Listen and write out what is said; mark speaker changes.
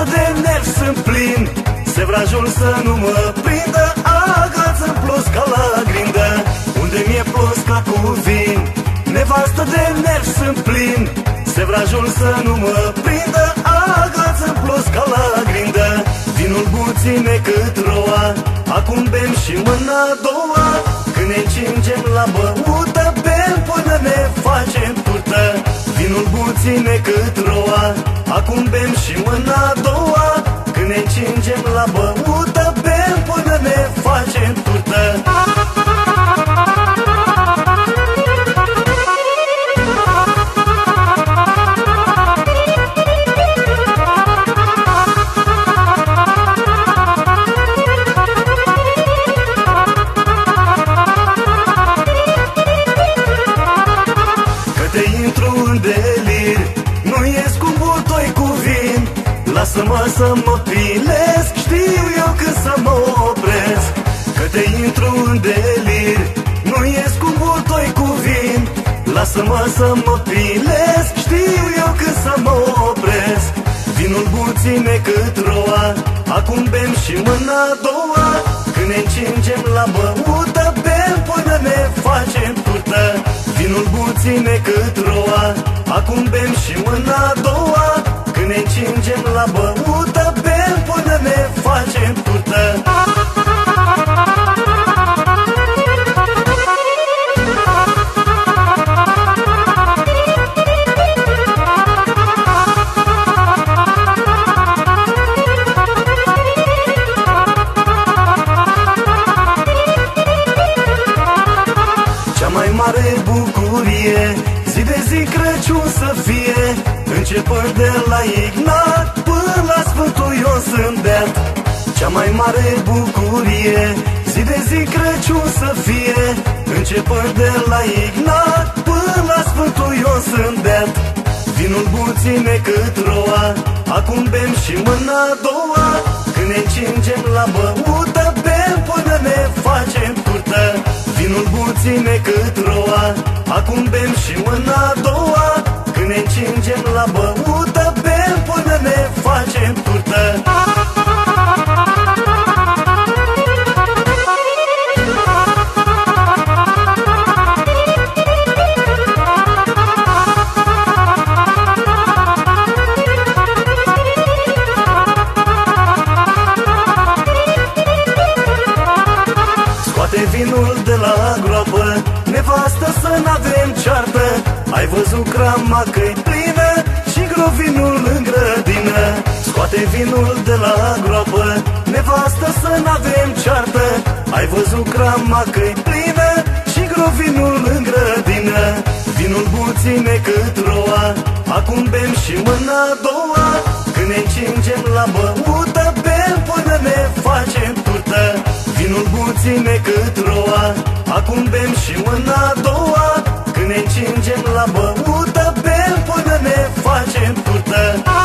Speaker 1: Iată de nervi sunt plin Se vrajul să nu mă prindă. Agață plus ca la grindă Unde mi-e plus ca cu vin. Nevastă de nervi sunt plin Se vrajul să nu mă prindă. Agață plus ca la grindă Vinul buține cât roa. Acum bem și mâna a doua Când ne încingem la băută Bem până ne facem turtă. Vinul buține cât roa Acum bem și mâna a ne încingem la băută Lasă-mă să mă pilesc. Știu eu când să mă opresc Că te intru în delir. Nu ies cu butoi cu vin. Lasă-mă să mă pilesc. Știu eu când să mă opresc. Vinul buține cât roa Acum bem și mâna a doua. Când ne încingem la băută Bem până ne facem turtă Vinul buține cât roa Acum bem și mâna a doua Începând de la Ignat Până la Sfântul Ion Zâmbet Cea mai mare bucurie Zi de zi Crăciun să fie. Începând de la Ignat Până la Sfântul Ion Zâmbet Vinul buține cât roa Acum bem și mâna a doua. Când ne încingem la băută Bem până ne facem turtă. Vinul buține cât roa Acum bem și mâna a la băută Bem până ne facem turtă. Scoate vinul de la groapă Nevastă să n-avem ceartă. Ai văzut crama că-i plină Și grovinul în grădină Scoate vinul de la groapă. Nevastă să n-avem ceartă Ai văzut crama că-i plină. Și grovinul în grădină Vinul buține cât roa. Acum bem și mâna a doua Când ne încingem la băută Bem până ne facem turtă. Vinul buține cât roa Acum bem și mâna a turta